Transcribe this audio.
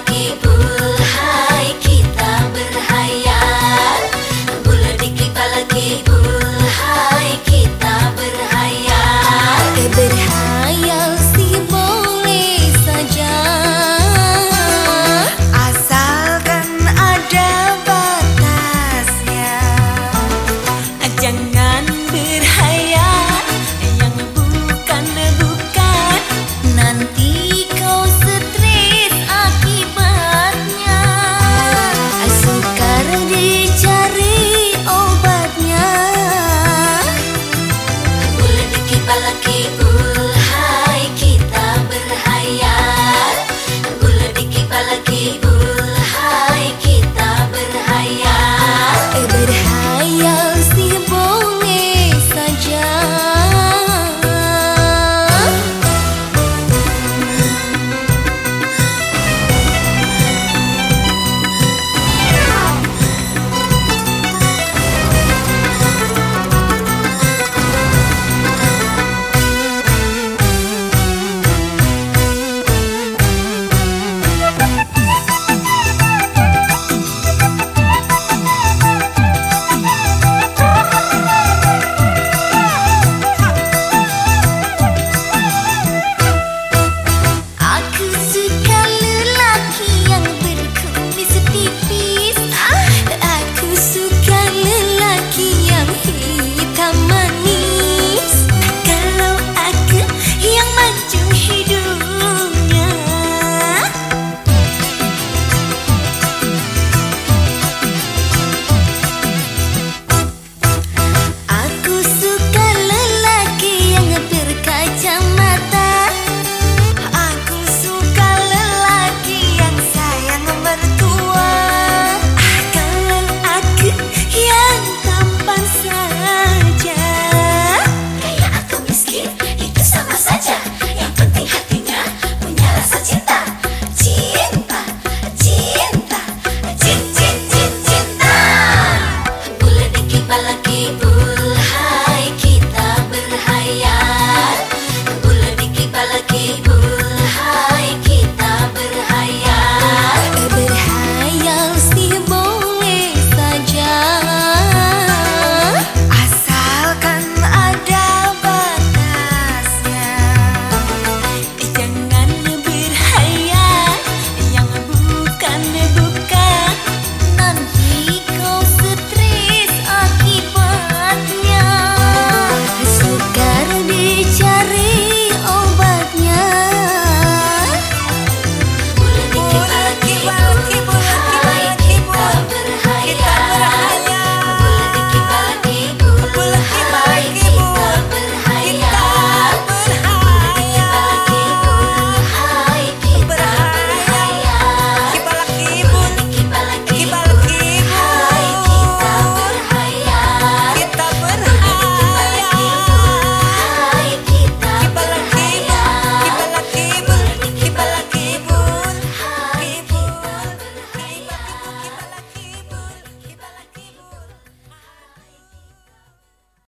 Lucky Boo. malaki bulan